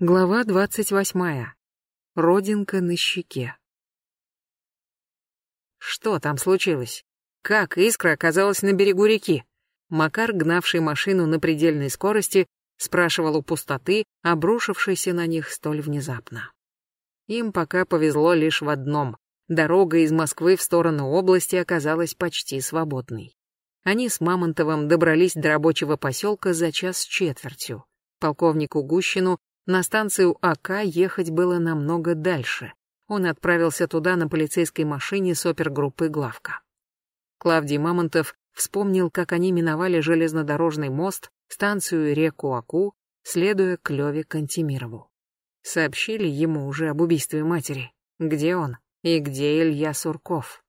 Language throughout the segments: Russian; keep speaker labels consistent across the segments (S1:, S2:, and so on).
S1: Глава двадцать восьмая. Родинка на щеке. Что там случилось? Как искра оказалась на берегу реки? Макар, гнавший машину на предельной скорости, спрашивал у пустоты, обрушившейся на них столь внезапно. Им пока повезло лишь в одном. Дорога из Москвы в сторону области оказалась почти свободной. Они с Мамонтовым добрались до рабочего поселка за час с четвертью. Полковнику Гущину на станцию АК ехать было намного дальше. Он отправился туда на полицейской машине с опергруппы «Главка». Клавдий Мамонтов вспомнил, как они миновали железнодорожный мост, станцию реку Аку, следуя к Леве Кантемирову. Сообщили ему уже об убийстве матери. Где он? И где Илья Сурков?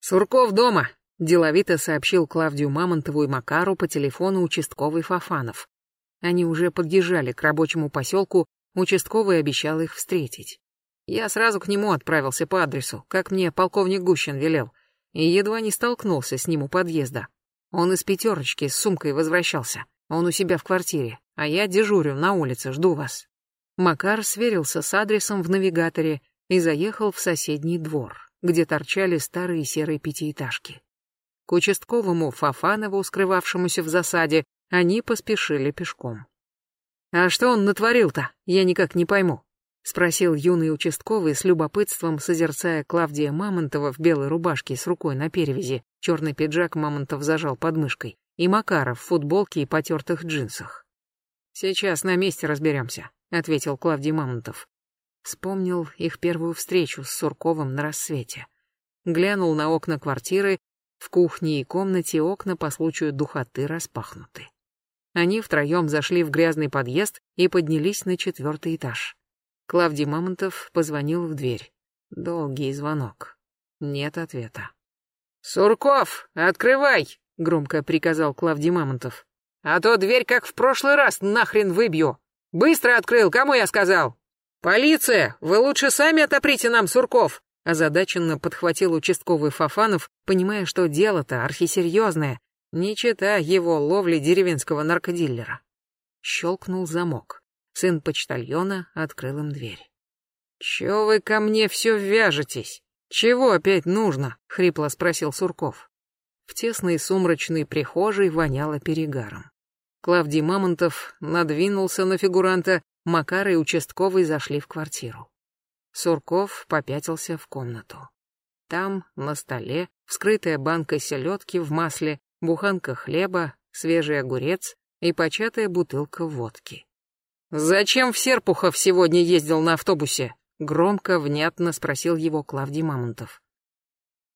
S1: «Сурков дома!» — деловито сообщил Клавдию Мамонтову и Макару по телефону участковый Фафанов. Они уже подъезжали к рабочему поселку, участковый обещал их встретить. Я сразу к нему отправился по адресу, как мне полковник Гущин велел, и едва не столкнулся с ним у подъезда. Он из пятерочки с сумкой возвращался. Он у себя в квартире, а я дежурю на улице, жду вас. Макар сверился с адресом в навигаторе и заехал в соседний двор, где торчали старые серые пятиэтажки. К участковому Фафанову, скрывавшемуся в засаде, они поспешили пешком. «А что он натворил-то? Я никак не пойму», — спросил юный участковый с любопытством, созерцая Клавдия Мамонтова в белой рубашке с рукой на перевязи, черный пиджак Мамонтов зажал под мышкой, и Макаров в футболке и потертых джинсах. «Сейчас на месте разберемся», — ответил Клавдий Мамонтов. Вспомнил их первую встречу с Сурковым на рассвете. Глянул на окна квартиры, в кухне и комнате окна по случаю духоты распахнуты. Они втроем зашли в грязный подъезд и поднялись на четвертый этаж. Клавдий Мамонтов позвонил в дверь. Долгий звонок. Нет ответа. «Сурков, открывай!» — громко приказал Клавдий Мамонтов. «А то дверь, как в прошлый раз, нахрен выбью! Быстро открыл, кому я сказал?» «Полиция! Вы лучше сами отоприте нам, Сурков!» Озадаченно подхватил участковый Фафанов, понимая, что дело-то архисерьезное, не чита его ловли деревенского наркодиллера. Щелкнул замок. Сын почтальона открыл им дверь. «Чё вы ко мне все вяжетесь? Чего опять нужно?» — хрипло спросил Сурков. В тесной сумрачной прихожей воняло перегаром. Клавдий Мамонтов надвинулся на фигуранта, Макар и участковый зашли в квартиру. Сурков попятился в комнату. Там, на столе, вскрытая банка селедки в масле, буханка хлеба, свежий огурец и початая бутылка водки. «Зачем в Серпухов сегодня ездил на автобусе?» Громко, внятно спросил его Клавдий Мамонтов.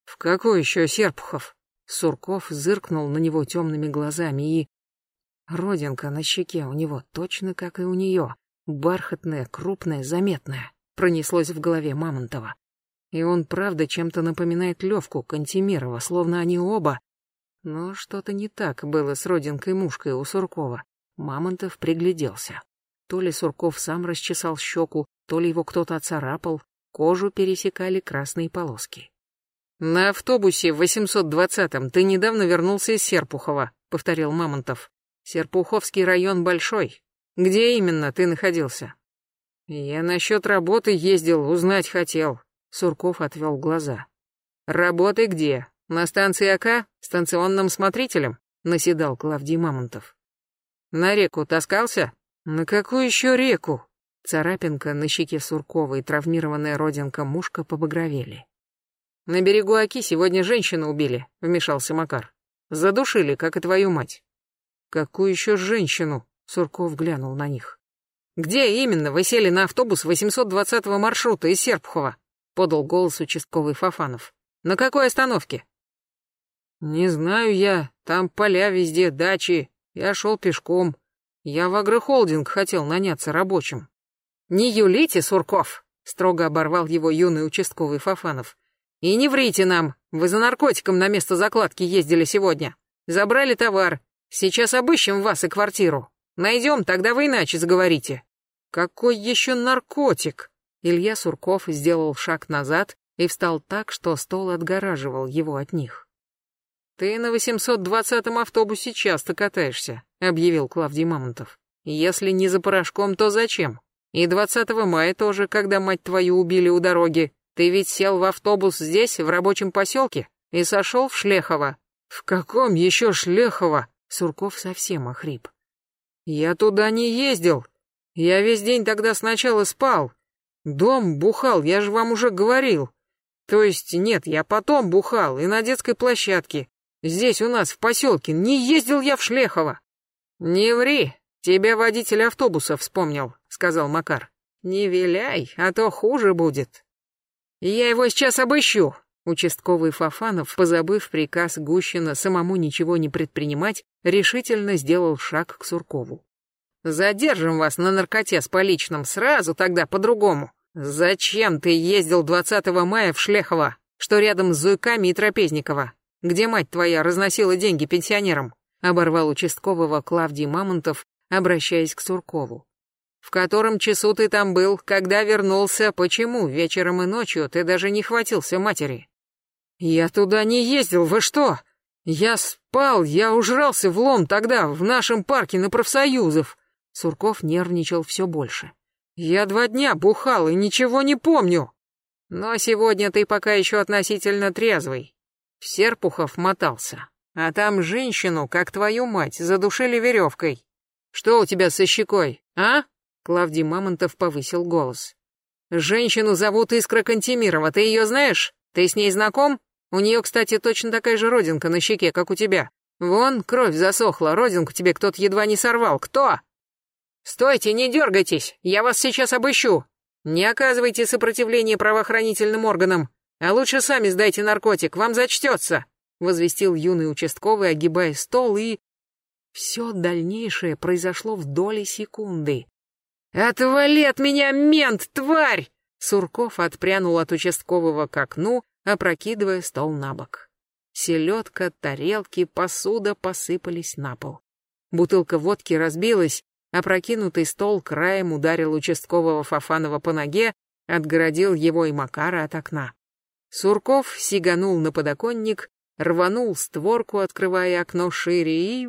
S1: «В какой еще Серпухов?» Сурков зыркнул на него темными глазами и... Родинка на щеке у него точно как и у нее. Бархатная, крупная, заметная. Пронеслось в голове Мамонтова. И он правда чем-то напоминает Левку Кантемирова, словно они оба но что-то не так было с родинкой-мушкой у Суркова. Мамонтов пригляделся. То ли Сурков сам расчесал щеку, то ли его кто-то оцарапал, кожу пересекали красные полоски. «На автобусе в 820-м ты недавно вернулся из Серпухова», — повторил Мамонтов. «Серпуховский район большой. Где именно ты находился?» «Я насчет работы ездил, узнать хотел», — Сурков отвел глаза. «Работы где? На станции АК станционным смотрителем наседал Клавдий Мамонтов. На реку таскался? На какую еще реку? Царапинка на щеке Суркова и травмированная родинка мушка побагровели. На берегу Аки сегодня женщину убили, вмешался Макар. Задушили, как и твою мать. Какую еще женщину? Сурков глянул на них. Где именно вы сели на автобус 820-го маршрута из Серпухова? Подал голос участковый Фафанов. На какой остановке? «Не знаю я, там поля везде, дачи. Я шел пешком. Я в агрохолдинг хотел наняться рабочим». «Не юлите, Сурков!» — строго оборвал его юный участковый Фафанов. «И не врите нам, вы за наркотиком на место закладки ездили сегодня. Забрали товар. Сейчас обыщем вас и квартиру. Найдем, тогда вы иначе заговорите». «Какой еще наркотик?» Илья Сурков сделал шаг назад и встал так, что стол отгораживал его от них. «Ты на 820-м автобусе часто катаешься», — объявил Клавдий Мамонтов. «Если не за порошком, то зачем? И 20 мая тоже, когда мать твою убили у дороги. Ты ведь сел в автобус здесь, в рабочем поселке, и сошел в Шлехово. В каком еще Шлехово? Сурков совсем охрип. Я туда не ездил. Я весь день тогда сначала спал. Дом бухал, я же вам уже говорил. То есть нет, я потом бухал и на детской площадке. Здесь у нас в поселке. Не ездил я в Шлехово. Не ври, тебя водитель автобуса вспомнил, сказал Макар. Не виляй, а то хуже будет. Я его сейчас обыщу. Участковый Фафанов, позабыв приказ Гущина самому ничего не предпринимать, решительно сделал шаг к Суркову. Задержим вас на наркоте с поличным сразу тогда по-другому. Зачем ты ездил 20 мая в Шлехово, что рядом с Зуйками и Трапезникова, где мать твоя разносила деньги пенсионерам? Оборвал участкового Клавдий Мамонтов, обращаясь к Суркову. В котором часу ты там был, когда вернулся, почему вечером и ночью ты даже не хватился матери? Я туда не ездил, вы что? Я спал, я ужрался в лом тогда, в нашем парке на профсоюзов. Сурков нервничал все больше. «Я два дня бухал и ничего не помню. Но сегодня ты пока еще относительно трезвый. В Серпухов мотался. А там женщину, как твою мать, задушили веревкой. Что у тебя со щекой, а?» Клавдий Мамонтов повысил голос. «Женщину зовут Искра Кантемирова, ты ее знаешь? Ты с ней знаком? У нее, кстати, точно такая же родинка на щеке, как у тебя. Вон, кровь засохла, родинку тебе кто-то едва не сорвал. Кто?» «Стойте, не дергайтесь, я вас сейчас обыщу. Не оказывайте сопротивление правоохранительным органам, а лучше сами сдайте наркотик, вам зачтется», возвестил юный участковый, огибая стол, и... Все дальнейшее произошло в доли секунды. «Отвали от меня, мент, тварь!» Сурков отпрянул от участкового к окну, опрокидывая стол на бок. Селедка, тарелки, посуда посыпались на пол. Бутылка водки разбилась, Опрокинутый стол краем ударил участкового Фафанова по ноге, отгородил его и Макара от окна. Сурков сиганул на подоконник, рванул створку, открывая окно шире и...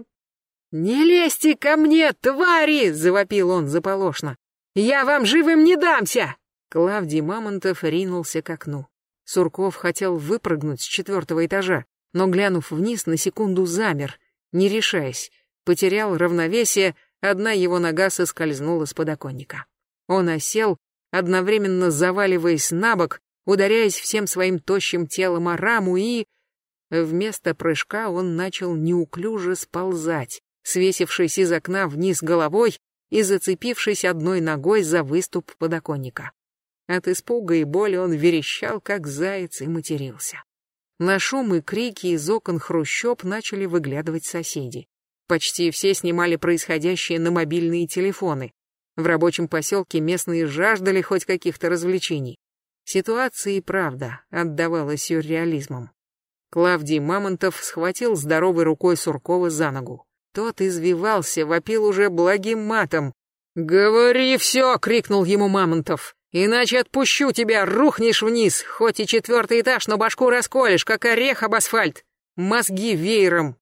S1: «Не лезьте ко мне, твари!» — завопил он заполошно. «Я вам живым не дамся!» Клавдий Мамонтов ринулся к окну. Сурков хотел выпрыгнуть с четвертого этажа, но, глянув вниз, на секунду замер, не решаясь, потерял равновесие, Одна его нога соскользнула с подоконника. Он осел, одновременно заваливаясь на бок, ударяясь всем своим тощим телом о раму и... Вместо прыжка он начал неуклюже сползать, свесившись из окна вниз головой и зацепившись одной ногой за выступ подоконника. От испуга и боли он верещал, как заяц, и матерился. На шум и крики из окон хрущоб начали выглядывать соседи. Почти все снимали происходящее на мобильные телефоны. В рабочем поселке местные жаждали хоть каких-то развлечений. Ситуация и правда отдавала сюрреализмом. Клавдий Мамонтов схватил здоровой рукой Суркова за ногу. Тот извивался, вопил уже благим матом. «Говори все!» — крикнул ему Мамонтов. «Иначе отпущу тебя, рухнешь вниз, хоть и четвертый этаж, но башку расколешь, как орех об асфальт. Мозги веером,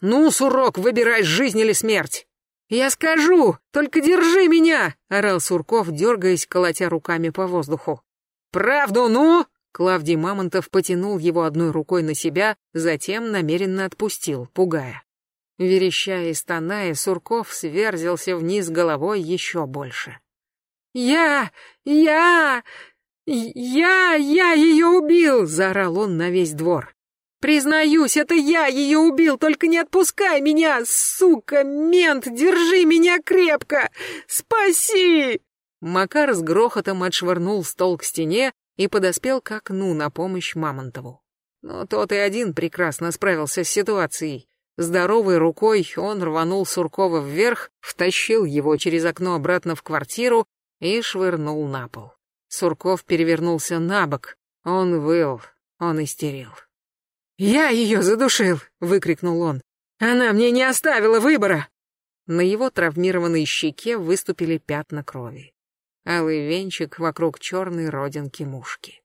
S1: «Ну, Сурок, выбирай, жизнь или смерть!» «Я скажу! Только держи меня!» — орал Сурков, дергаясь, колотя руками по воздуху. «Правду, ну!» Клавдий Мамонтов потянул его одной рукой на себя, затем намеренно отпустил, пугая. Верещая и стоная, Сурков сверзился вниз головой еще больше. «Я! Я! Я! Я ее убил!» — заорал он на весь двор. Признаюсь, это я ее убил, только не отпускай меня, сука, мент, держи меня крепко, спаси!» Макар с грохотом отшвырнул стол к стене и подоспел к окну на помощь Мамонтову. Но тот и один прекрасно справился с ситуацией. Здоровой рукой он рванул Суркова вверх, втащил его через окно обратно в квартиру и швырнул на пол. Сурков перевернулся на бок. Он выл, он истерил. «Я ее задушил!» — выкрикнул он. «Она мне не оставила выбора!» На его травмированной щеке выступили пятна крови. Алый венчик вокруг черной родинки мушки.